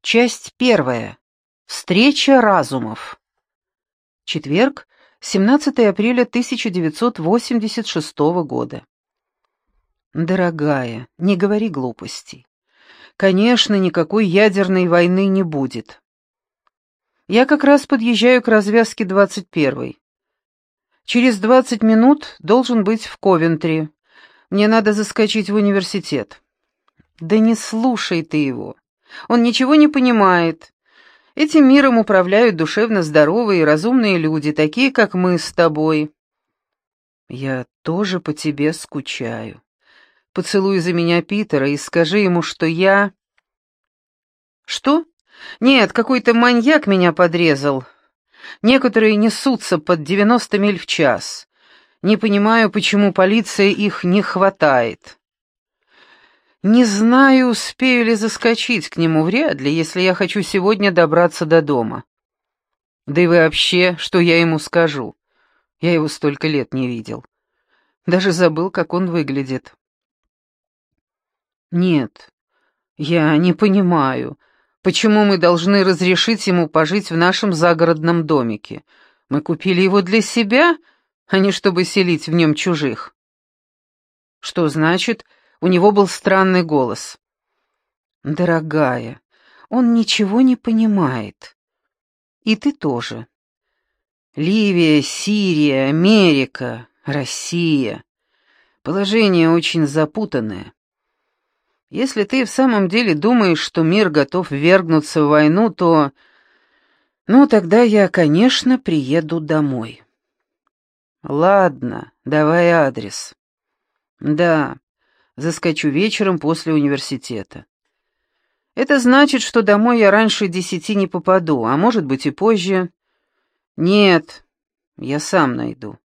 Часть первая. Встреча разумов. Четверг, 17 апреля 1986 года. Дорогая, не говори глупостей. Конечно, никакой ядерной войны не будет. Я как раз подъезжаю к развязке 21-й. Через 20 минут должен быть в Ковентри. Мне надо заскочить в университет. Да не слушай ты его. Он ничего не понимает. Этим миром управляют душевно здоровые и разумные люди, такие, как мы с тобой. Я тоже по тебе скучаю. Поцелуй за меня Питера и скажи ему, что я... Что? Нет, какой-то маньяк меня подрезал. Некоторые несутся под 90 миль в час. Не понимаю, почему полиция их не хватает. Не знаю, успею ли заскочить к нему, вряд ли, если я хочу сегодня добраться до дома. Да и вообще, что я ему скажу? Я его столько лет не видел. Даже забыл, как он выглядит. Нет, я не понимаю, почему мы должны разрешить ему пожить в нашем загородном домике. Мы купили его для себя, а не чтобы селить в нем чужих. Что значит, у него был странный голос. «Дорогая, он ничего не понимает. И ты тоже. Ливия, Сирия, Америка, Россия. Положение очень запутанное. Если ты в самом деле думаешь, что мир готов ввергнуться в войну, то... Ну, тогда я, конечно, приеду домой. Ладно, давай адрес. Да, Заскочу вечером после университета. Это значит, что домой я раньше десяти не попаду, а может быть и позже. Нет, я сам найду.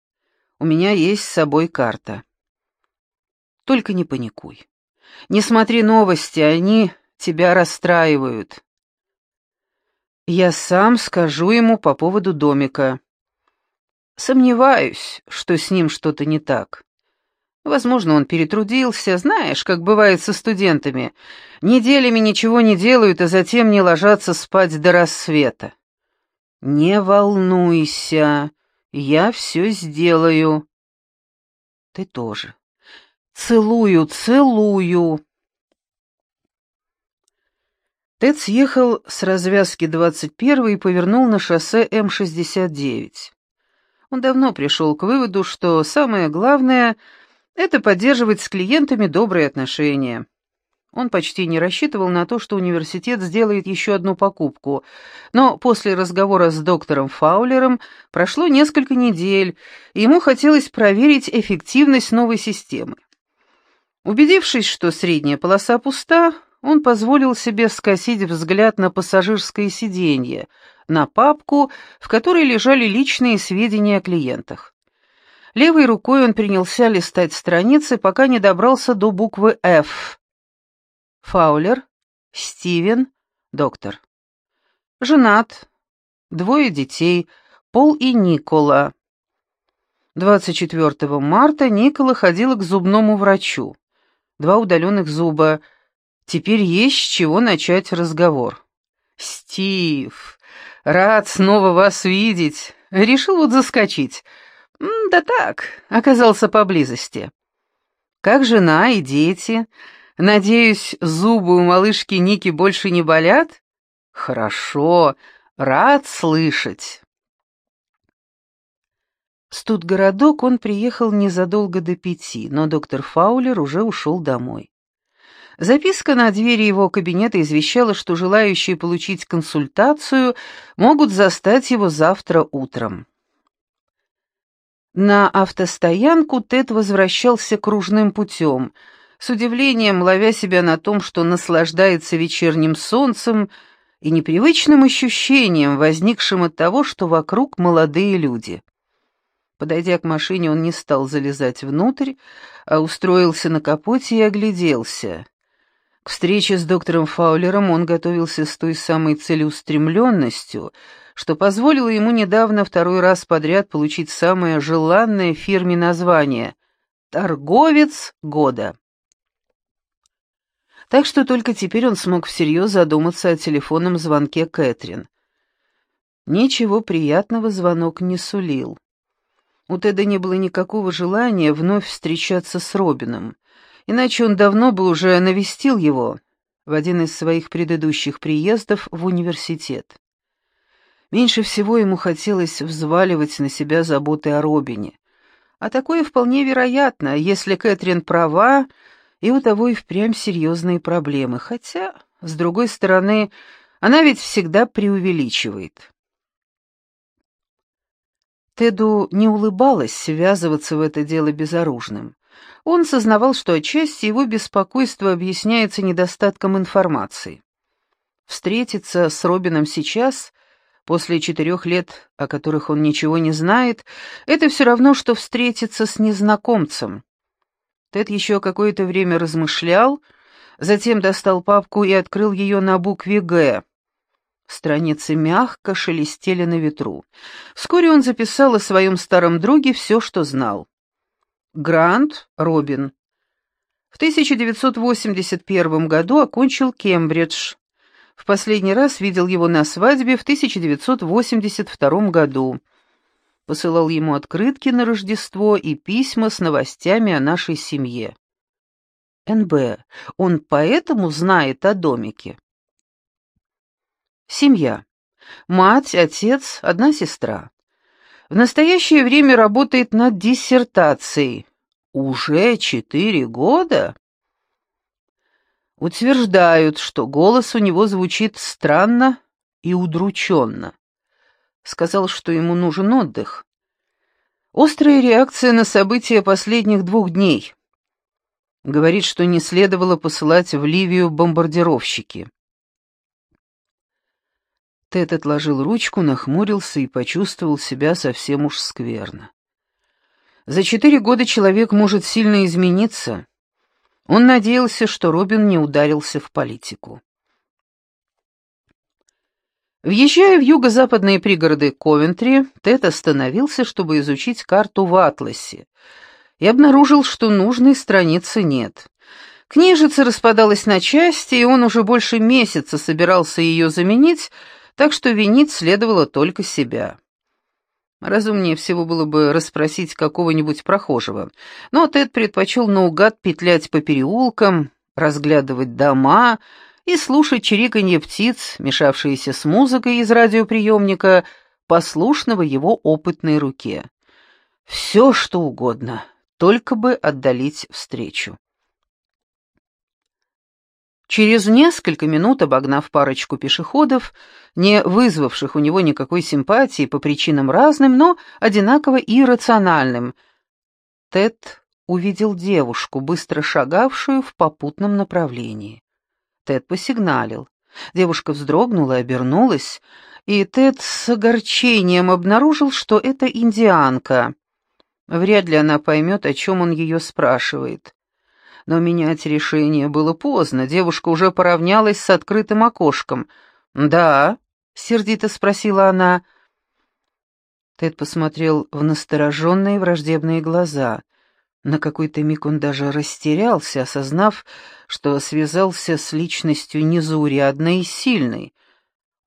У меня есть с собой карта. Только не паникуй. Не смотри новости, они тебя расстраивают. Я сам скажу ему по поводу домика. Сомневаюсь, что с ним что-то не так. Возможно, он перетрудился, знаешь, как бывает со студентами. Неделями ничего не делают, а затем не ложатся спать до рассвета. Не волнуйся, я все сделаю. Ты тоже. Целую, целую. Тед съехал с развязки 21 и повернул на шоссе М-69. Он давно пришел к выводу, что самое главное — это поддерживать с клиентами добрые отношения. Он почти не рассчитывал на то, что университет сделает еще одну покупку, но после разговора с доктором Фаулером прошло несколько недель, и ему хотелось проверить эффективность новой системы. Убедившись, что средняя полоса пуста, он позволил себе скосить взгляд на пассажирское сиденье, на папку, в которой лежали личные сведения о клиентах. Левой рукой он принялся листать страницы, пока не добрался до буквы «Ф». Фаулер, Стивен, доктор. Женат, двое детей, Пол и Никола. 24 марта Никола ходила к зубному врачу. Два удаленных зуба. Теперь есть с чего начать разговор. «Стив, рад снова вас видеть. Решил вот заскочить. «Да так, оказался поблизости. Как жена и дети? Надеюсь, зубы у малышки Ники больше не болят? Хорошо, рад слышать». В Студгородок он приехал незадолго до пяти, но доктор Фаулер уже ушел домой. Записка на двери его кабинета извещала, что желающие получить консультацию могут застать его завтра утром. На автостоянку Тед возвращался кружным путем, с удивлением ловя себя на том, что наслаждается вечерним солнцем и непривычным ощущением, возникшим от того, что вокруг молодые люди. Подойдя к машине, он не стал залезать внутрь, а устроился на капоте и огляделся. К встрече с доктором Фаулером он готовился с той самой целеустремленностью, что позволило ему недавно второй раз подряд получить самое желанное фирме название «Торговец года». Так что только теперь он смог всерьез задуматься о телефонном звонке Кэтрин. Ничего приятного звонок не сулил. У Теда не было никакого желания вновь встречаться с Робином, иначе он давно бы уже навестил его в один из своих предыдущих приездов в университет. Меньше всего ему хотелось взваливать на себя заботы о Робине. А такое вполне вероятно, если Кэтрин права, и у того и впрямь серьезные проблемы. Хотя, с другой стороны, она ведь всегда преувеличивает. Теду не улыбалось связываться в это дело безоружным. Он сознавал, что отчасти его беспокойство объясняется недостатком информации. Встретиться с Робином сейчас После четырех лет, о которых он ничего не знает, это все равно, что встретиться с незнакомцем. Тед еще какое-то время размышлял, затем достал папку и открыл ее на букве «Г». Страницы мягко шелестели на ветру. Вскоре он записал о своем старом друге все, что знал. Грант Робин. В 1981 году окончил Кембридж, в последний раз видел его на свадьбе в 1982 году. Посылал ему открытки на Рождество и письма с новостями о нашей семье. НБ. Он поэтому знает о домике. Семья. Мать, отец, одна сестра. В настоящее время работает над диссертацией. Уже четыре года? Утверждают, что голос у него звучит странно и удрученно. Сказал, что ему нужен отдых. Острая реакция на события последних двух дней. Говорит, что не следовало посылать в Ливию бомбардировщики. Тед отложил ручку, нахмурился и почувствовал себя совсем уж скверно. За четыре года человек может сильно измениться, он надеялся, что Робин не ударился в политику. Въезжая в юго-западные пригороды Ковентри, Тед остановился, чтобы изучить карту в атласе, и обнаружил, что нужной страницы нет. Книжица распадалась на части, и он уже больше месяца собирался ее заменить, так что винить следовало только себя. Разумнее всего было бы расспросить какого-нибудь прохожего. Но Тед предпочел наугад петлять по переулкам, разглядывать дома и слушать чириканье птиц, мешавшиеся с музыкой из радиоприемника, послушного его опытной руке. Все, что угодно, только бы отдалить встречу. Через несколько минут, обогнав парочку пешеходов, не вызвавших у него никакой симпатии по причинам разным, но одинаково иррациональным, Тед увидел девушку, быстро шагавшую в попутном направлении. Тед посигналил. Девушка вздрогнула и обернулась, и Тед с огорчением обнаружил, что это индианка. Вряд ли она поймет, о чем он ее спрашивает но менять решение было поздно, девушка уже поравнялась с открытым окошком. «Да?» — сердито спросила она. Тед посмотрел в настороженные враждебные глаза. На какой-то миг он даже растерялся, осознав, что связался с личностью незаурядной и сильной.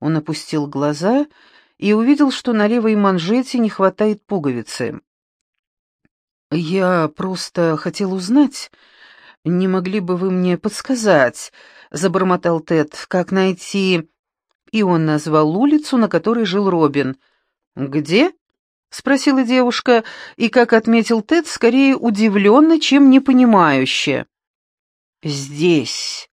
Он опустил глаза и увидел, что на левой манжете не хватает пуговицы. «Я просто хотел узнать...» «Не могли бы вы мне подсказать?» — забормотал Тед. «Как найти...» И он назвал улицу, на которой жил Робин. «Где?» — спросила девушка, и, как отметил Тед, скорее удивленно, чем непонимающе. «Здесь».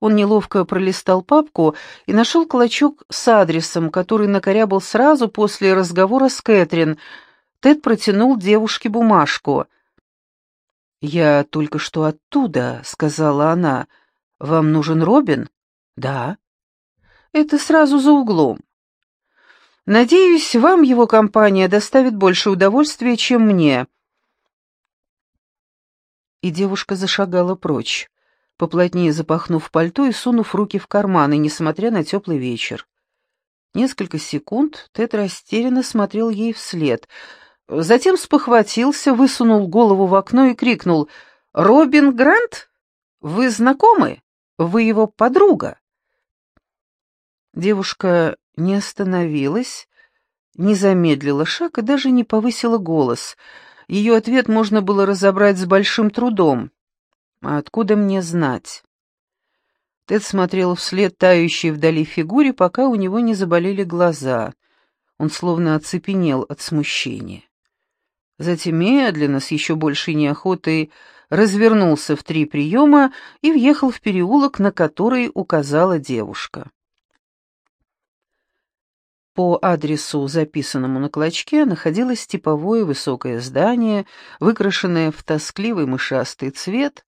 Он неловко пролистал папку и нашел клочок с адресом, который накорябал сразу после разговора с Кэтрин. Тед протянул девушке бумажку — «Я только что оттуда», — сказала она. «Вам нужен Робин?» «Да». «Это сразу за углом». «Надеюсь, вам его компания доставит больше удовольствия, чем мне». И девушка зашагала прочь, поплотнее запахнув пальто и сунув руки в карманы, несмотря на теплый вечер. Несколько секунд Тед растерянно смотрел ей вслед — Затем спохватился, высунул голову в окно и крикнул «Робин Грант? Вы знакомы?» вы его подруга?» Девушка не остановилась, не замедлила шаг и даже не повысила голос. Ее ответ можно было разобрать с большим трудом. «А откуда мне знать?» Тед смотрел вслед тающей вдали фигуре, пока у него не заболели глаза. Он словно оцепенел от смущения. Затем медленно, с еще большей неохотой, развернулся в три приема и въехал в переулок, на который указала девушка. По адресу, записанному на клочке, находилось типовое высокое здание, выкрашенное в тоскливый мышастый цвет,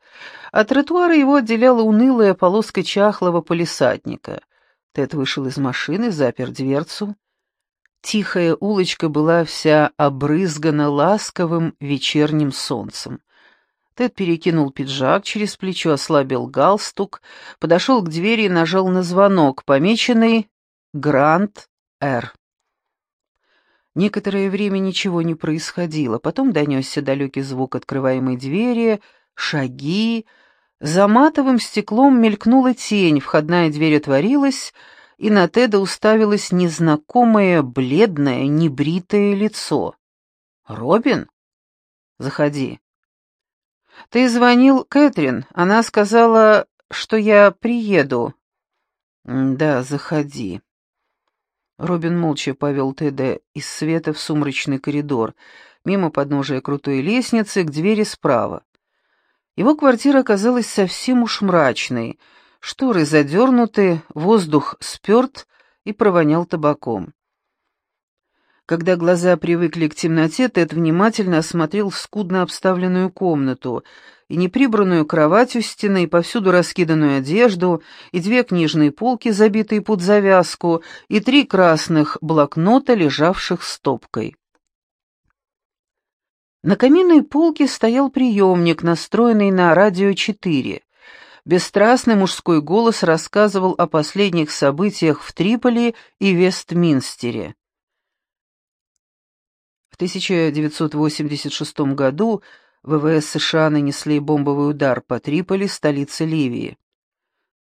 а тротуара его отделяла унылая полоска чахлого полисадника. Тед вышел из машины, запер дверцу. Тихая улочка была вся обрызгана ласковым вечерним солнцем. Тед перекинул пиджак через плечо, ослабил галстук, подошел к двери и нажал на звонок, помеченный «Гранд Р». Некоторое время ничего не происходило, потом донесся далекий звук открываемой двери, шаги, за матовым стеклом мелькнула тень, входная дверь отворилась, и на Теда уставилось незнакомое, бледное, небритое лицо. «Робин? Заходи». «Ты звонил Кэтрин, она сказала, что я приеду». «Да, заходи». Робин молча повел Теда из света в сумрачный коридор, мимо подножия крутой лестницы к двери справа. Его квартира оказалась совсем уж мрачной, шторы задернуты, воздух сперт и провонял табаком. Когда глаза привыкли к темноте, Тед внимательно осмотрел скудно обставленную комнату и неприбранную кровать у стены, и повсюду раскиданную одежду, и две книжные полки, забитые под завязку, и три красных блокнота, лежавших стопкой. На каминной полке стоял приемник, настроенный на радио 4. Бесстрастный мужской голос рассказывал о последних событиях в Триполи и Вестминстере. 1986 году ВВС США нанесли бомбовый удар по Триполи, столице Ливии.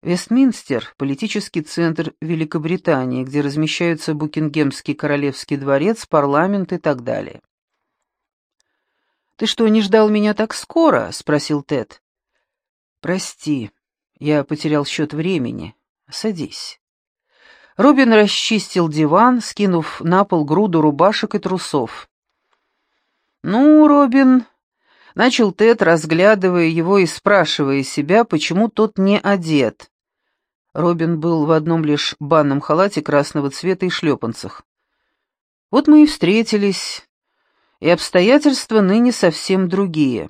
Вестминстер – политический центр Великобритании, где размещаются Букингемский королевский дворец, парламент и так далее. «Ты что, не ждал меня так скоро?» — спросил Тед. «Прости, я потерял счет времени. Садись». Робин расчистил диван, скинув на пол груду рубашек и трусов. «Ну, Робин...» — начал Тед, разглядывая его и спрашивая себя, почему тот не одет. Робин был в одном лишь банном халате красного цвета и шлепанцах. «Вот мы и встретились, и обстоятельства ныне совсем другие».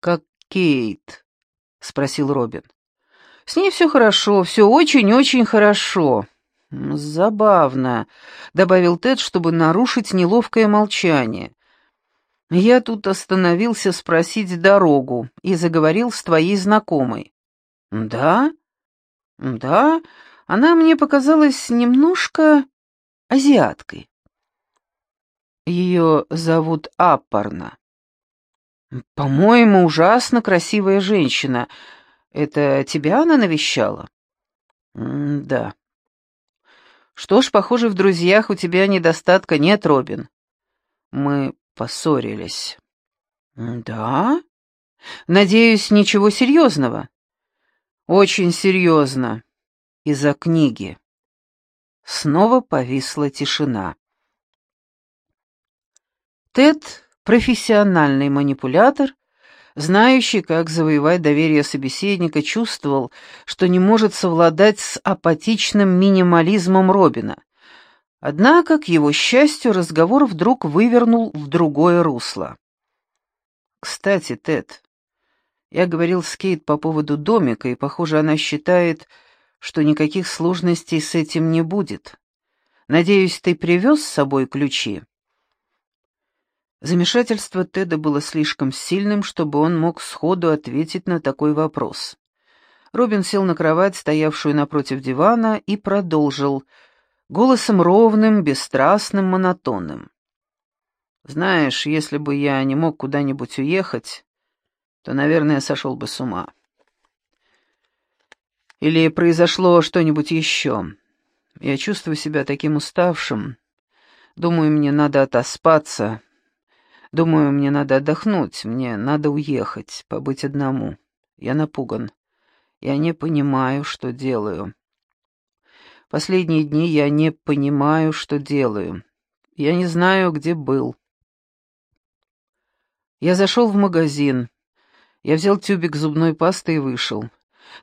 «Как Кейт?» — спросил Робин. «С ней все хорошо, все очень-очень хорошо». «Забавно», — добавил Тед, чтобы нарушить неловкое молчание. «Я тут остановился спросить дорогу и заговорил с твоей знакомой». «Да? Да, она мне показалась немножко азиаткой». «Ее зовут Аппарна». «По-моему, ужасно красивая женщина. Это тебя она навещала?» «Да». Что ж, похоже, в друзьях у тебя недостатка нет, Робин. Мы поссорились. Да? Надеюсь, ничего серьезного? Очень серьезно. Из-за книги. Снова повисла тишина. Тед — профессиональный манипулятор — знающий, как завоевать доверие собеседника, чувствовал, что не может совладать с апатичным минимализмом Робина. Однако, к его счастью, разговор вдруг вывернул в другое русло. «Кстати, Тед, я говорил с Кейт по поводу домика, и, похоже, она считает, что никаких сложностей с этим не будет. Надеюсь, ты привез с собой ключи?» Замешательство Теда было слишком сильным, чтобы он мог сходу ответить на такой вопрос. Робин сел на кровать, стоявшую напротив дивана, и продолжил, голосом ровным, бесстрастным, монотонным. «Знаешь, если бы я не мог куда-нибудь уехать, то, наверное, сошел бы с ума. Или произошло что-нибудь еще? Я чувствую себя таким уставшим. Думаю, мне надо отоспаться. Думаю, мне надо отдохнуть. Мне надо уехать, побыть одному. Я напуган. Я не понимаю, что делаю. Последние дни я не понимаю, что делаю. Я не знаю, где был. Я зашел в магазин. Я взял тюбик зубной пасты и вышел.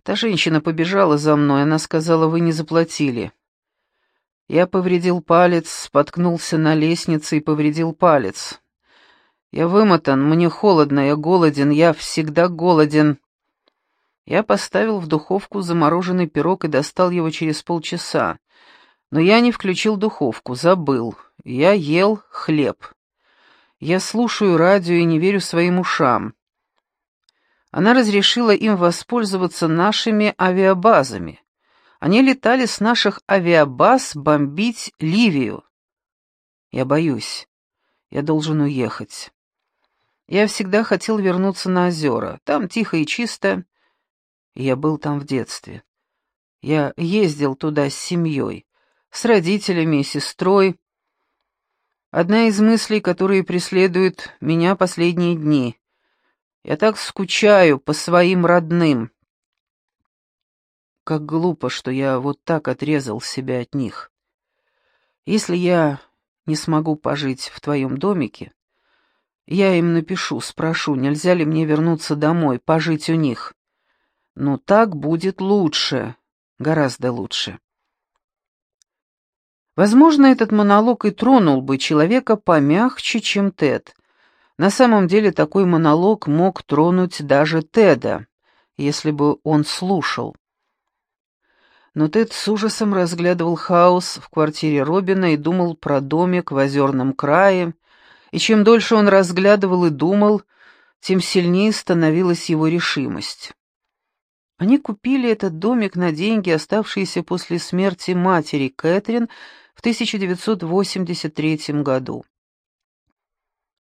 Та женщина побежала за мной, она сказала, вы не заплатили. Я повредил палец, споткнулся на лестнице и повредил палец. Я вымотан, мне холодно, я голоден, я всегда голоден. Я поставил в духовку замороженный пирог и достал его через полчаса. Но я не включил духовку, забыл. Я ел хлеб. Я слушаю радио и не верю своим ушам. Она разрешила им воспользоваться нашими авиабазами. Они летали с наших авиабаз бомбить Ливию. Я боюсь. Я должен уехать. Я всегда хотел вернуться на озера. Там тихо и чисто. Я был там в детстве. Я ездил туда с семьей, с родителями и сестрой. Одна из мыслей, которые преследуют меня последние дни. Я так скучаю по своим родным. Как глупо, что я вот так отрезал себя от них. Если я не смогу пожить в твоем домике, я им напишу, спрошу, нельзя ли мне вернуться домой, пожить у них. Но так будет лучше, гораздо лучше. Возможно, этот монолог и тронул бы человека помягче, чем Тед. На самом деле такой монолог мог тронуть даже Теда, если бы он слушал. Но Тед с ужасом разглядывал хаос в квартире Робина и думал про домик в озерном крае, и чем дольше он разглядывал и думал, тем сильнее становилась его решимость. Они купили этот домик на деньги, оставшиеся после смерти матери Кэтрин в 1983 году.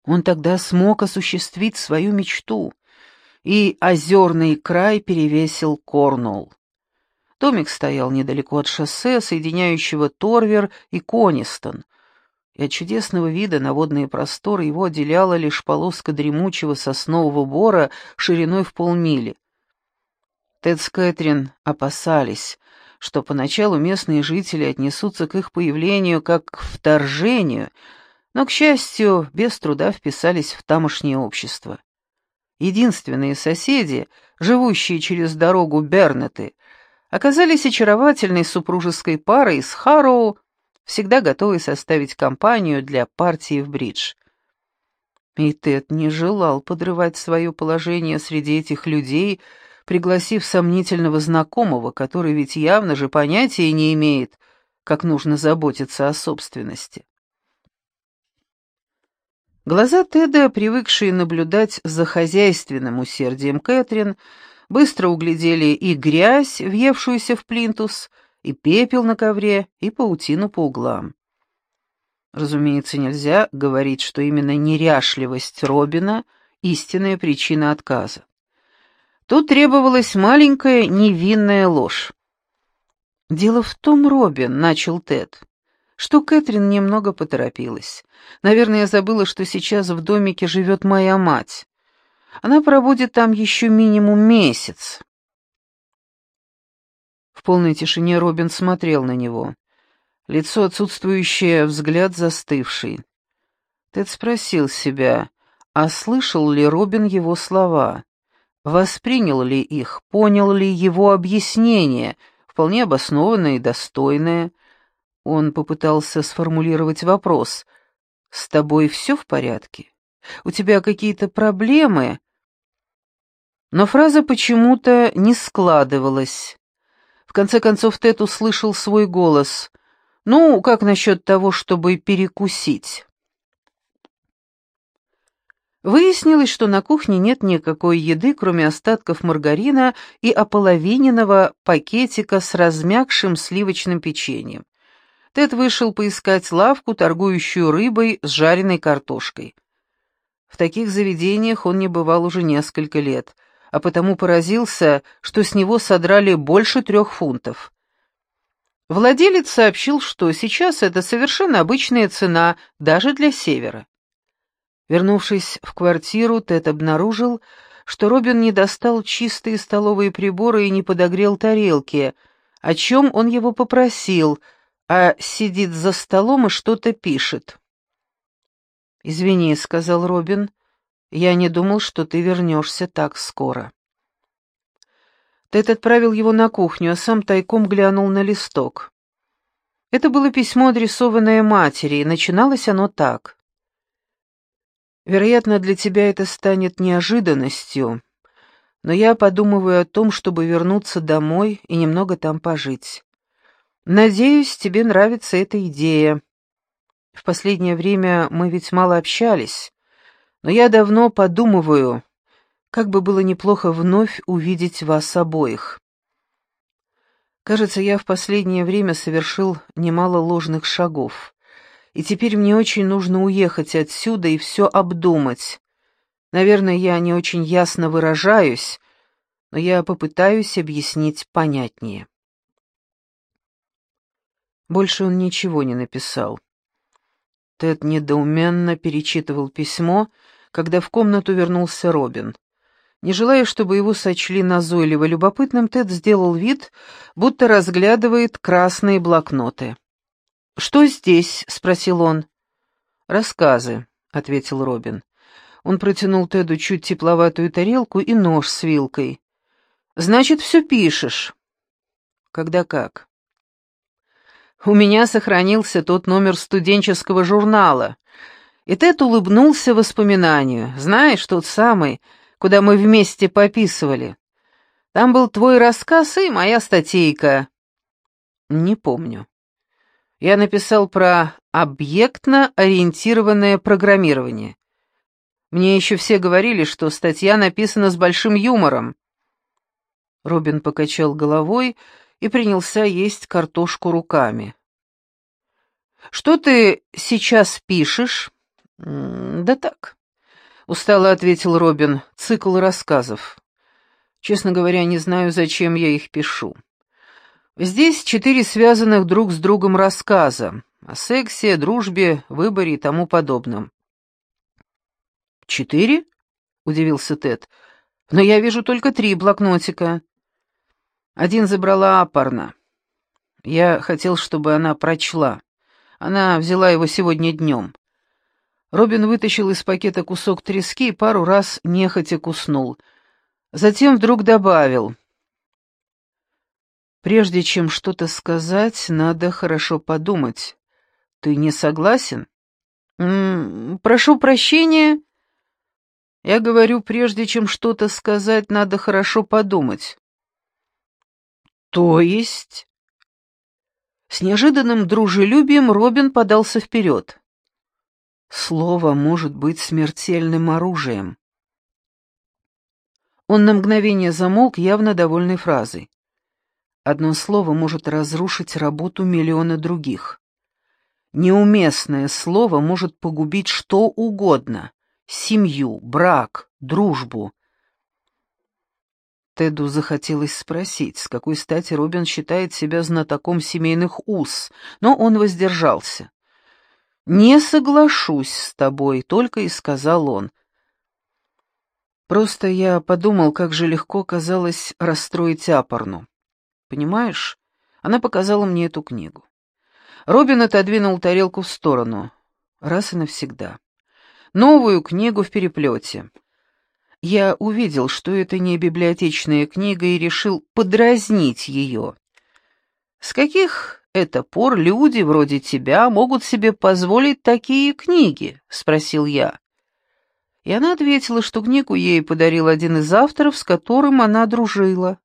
Он тогда смог осуществить свою мечту, и озерный край перевесил Корнуолл. Домик стоял недалеко от шоссе, соединяющего Торвер и Конистон, и от чудесного вида на водные просторы его отделяла лишь полоска дремучего соснового бора шириной в полмили. Тед с Кэтрин опасались, что поначалу местные жители отнесутся к их появлению как к вторжению, но, к счастью, без труда вписались в тамошнее общество. Единственные соседи, живущие через дорогу Бернеты, оказались очаровательной супружеской парой из Харроу, всегда готовой составить компанию для партии в бридж. И Тед не желал подрывать свое положение среди этих людей, пригласив сомнительного знакомого, который ведь явно же понятия не имеет, как нужно заботиться о собственности. Глаза Теда, привыкшие наблюдать за хозяйственным усердием Кэтрин, быстро углядели и грязь, въевшуюся в плинтус, и пепел на ковре, и паутину по углам. Разумеется, нельзя говорить, что именно неряшливость Робина — истинная причина отказа. Тут требовалась маленькая невинная ложь. «Дело в том, Робин», — начал Тед, — что Кэтрин немного поторопилась. Наверное, я забыла, что сейчас в домике живет моя мать. Она пробудет там еще минимум месяц. В полной тишине Робин смотрел на него. Лицо отсутствующее, взгляд застывший. Тед спросил себя, а слышал ли Робин его слова? Воспринял ли их, понял ли его объяснение, вполне обоснованное и достойное. Он попытался сформулировать вопрос. «С тобой все в порядке? У тебя какие-то проблемы?» Но фраза почему-то не складывалась. В конце концов Тед услышал свой голос. «Ну, как насчет того, чтобы перекусить?» Выяснилось, что на кухне нет никакой еды, кроме остатков маргарина и ополовиненного пакетика с размягшим сливочным печеньем. Тед вышел поискать лавку, торгующую рыбой с жареной картошкой. В таких заведениях он не бывал уже несколько лет, а потому поразился, что с него содрали больше трех фунтов. Владелец сообщил, что сейчас это совершенно обычная цена даже для севера. Вернувшись в квартиру, Тед обнаружил, что Робин не достал чистые столовые приборы и не подогрел тарелки, о чем он его попросил, а сидит за столом и что-то пишет. «Извини», — сказал Робин, — «я не думал, что ты вернешься так скоро». Тед отправил его на кухню, а сам тайком глянул на листок. Это было письмо, адресованное матери, и начиналось оно так. «Вероятно, для тебя это станет неожиданностью, но я подумываю о том, чтобы вернуться домой и немного там пожить. Надеюсь, тебе нравится эта идея. В последнее время мы ведь мало общались, но я давно подумываю, как бы было неплохо вновь увидеть вас обоих. Кажется, я в последнее время совершил немало ложных шагов, и теперь мне очень нужно уехать отсюда и все обдумать. Наверное, я не очень ясно выражаюсь, но я попытаюсь объяснить понятнее. Больше он ничего не написал. Тед недоуменно перечитывал письмо, когда в комнату вернулся Робин. Не желая, чтобы его сочли назойливо любопытным, Тед сделал вид, будто разглядывает красные блокноты. «Что здесь?» — спросил он. «Рассказы», — ответил Робин. Он протянул Теду чуть тепловатую тарелку и нож с вилкой. «Значит, все пишешь». «Когда как?» «У меня сохранился тот номер студенческого журнала». И Тед улыбнулся воспоминанию. «Знаешь, тот самый, куда мы вместе пописывали. Там был твой рассказ и моя статейка. Не помню. Я написал про объектно-ориентированное программирование. Мне еще все говорили, что статья написана с большим юмором. Робин покачал головой принялся есть картошку руками. «Что ты сейчас пишешь?» «Да так. Устало ответил Робин. Цикл рассказов. Честно говоря, не знаю, зачем я их пишу. Здесь четыре связанных друг с другом рассказа о сексе, дружбе, выборе и тому подобном. «Четыре?» — удивился Тед. «Но я вижу только три блокнотика. Один забрала Апарна. Я хотел, чтобы она прочла. Она взяла его сегодня днем. Робин вытащил из пакета кусок трески и пару раз нехотя куснул. Затем вдруг добавил. «Прежде чем что-то сказать, надо хорошо подумать. Ты не согласен?» М -м, «Прошу прощения». «Я говорю, прежде чем что-то сказать, надо хорошо подумать». «То есть?» С неожиданным дружелюбием Робин подался вперед. Слово может быть смертельным оружием. Он на мгновение замолк, явно довольной фразой. Одно слово может разрушить работу миллиона других. Неуместное слово может погубить что угодно — семью, брак, дружбу. Теду захотелось спросить, с какой стати Робин считает себя знатоком семейных уз, но он воздержался. «Не соглашусь с тобой», — только и сказал он. Просто я подумал, как же легко казалось расстроить Апорну. Понимаешь, она показала мне эту книгу. Робин отодвинул тарелку в сторону. Раз и навсегда. Новую книгу в переплете. Я увидел, что это не библиотечная книга, и решил подразнить ее. С каких это пор люди вроде тебя могут себе позволить такие книги?» — спросил я. И она ответила, что книгу ей подарил один из авторов, с которым она дружила.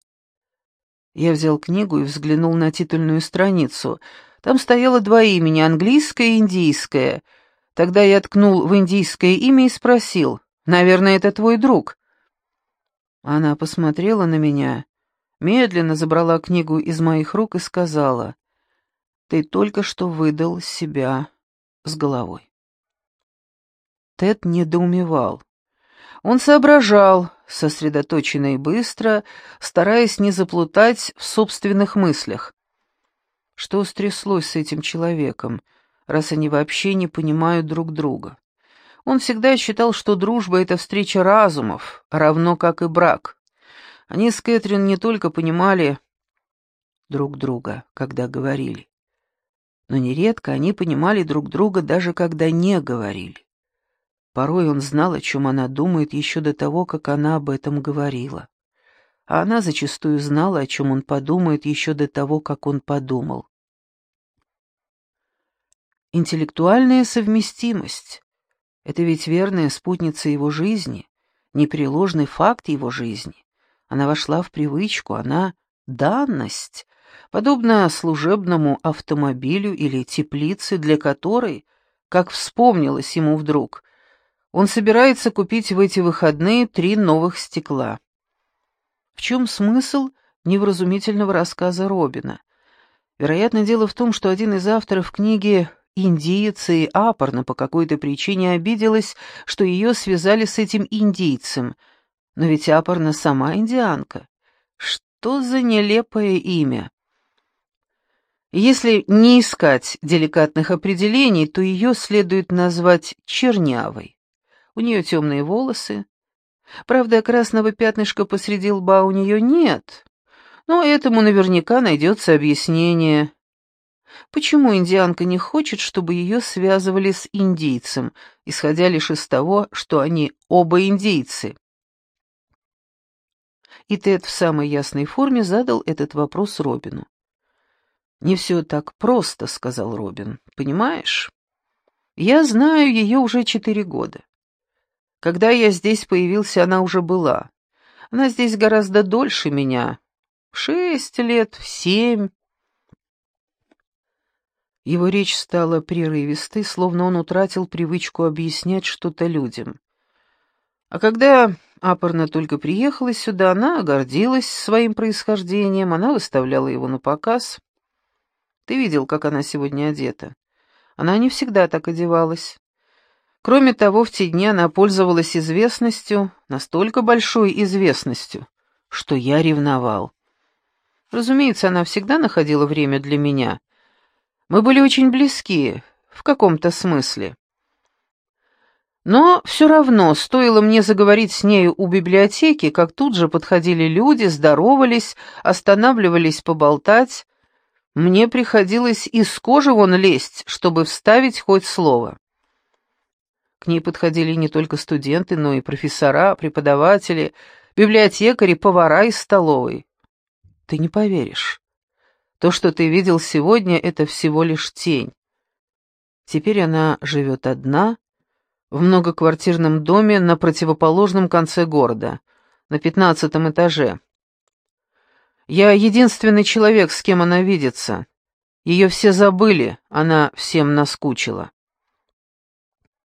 Я взял книгу и взглянул на титульную страницу. Там стояло два имени, английское и индийское. Тогда я ткнул в индийское имя и спросил, «Наверное, это твой друг?» Она посмотрела на меня, медленно забрала книгу из моих рук и сказала, ты только что выдал себя с головой. Тед недоумевал. Он соображал, сосредоточенно и быстро, стараясь не заплутать в собственных мыслях. Что стряслось с этим человеком, раз они вообще не понимают друг друга? Он всегда считал, что дружба — это встреча разумов, равно как и брак. Они с Кэтрин не только понимали друг друга, когда говорили, но нередко они понимали друг друга даже когда не говорили. Порой он знал, о чем она думает еще до того, как она об этом говорила. А она зачастую знала, о чем он подумает еще до того, как он подумал. Интеллектуальная совместимость — это ведь верная спутница его жизни, непреложный факт его жизни. Она вошла в привычку, она — данность, подобно служебному автомобилю или теплице, для которой, как вспомнилось ему вдруг, он собирается купить в эти выходные три новых стекла. В чем смысл невразумительного рассказа Робина? Вероятно, дело в том, что один из авторов книги «Индиец» и Апорна по какой-то причине обиделась, что ее связали с этим индийцем. Но ведь Апорна сама индианка. Что за нелепое имя? Если не искать деликатных определений, то ее следует назвать чернявой. У нее темные волосы. Правда, красного пятнышка посреди лба у нее нет, но этому наверняка найдется объяснение. Почему индианка не хочет, чтобы ее связывали с индийцем, исходя лишь из того, что они оба индейцы? И Тед в самой ясной форме задал этот вопрос Робину. «Не все так просто», — сказал Робин. «Понимаешь? Я знаю ее уже четыре года. Когда я здесь появился, она уже была. Она здесь гораздо дольше меня. Шесть лет, семь. Его речь стала прерывистой, словно он утратил привычку объяснять что-то людям. А когда Апорна только приехала сюда, она гордилась своим происхождением, она выставляла его на показ. Ты видел, как она сегодня одета? Она не всегда так одевалась. Кроме того, в те дни она пользовалась известностью, настолько большой известностью, что я ревновал. Разумеется, она всегда находила время для меня. Мы были очень близки, в каком-то смысле. Но все равно, стоило мне заговорить с нею у библиотеки, как тут же подходили люди, здоровались, останавливались поболтать. Мне приходилось из кожи вон лезть, чтобы вставить хоть слово. К ней подходили не только студенты, но и профессора, преподаватели, библиотекари, повара из столовой. Ты не поверишь. То, что ты видел сегодня, это всего лишь тень. Теперь она живет одна, в многоквартирном доме на противоположном конце города, на пятнадцатом этаже. Я единственный человек, с кем она видится. Ее все забыли, она всем наскучила.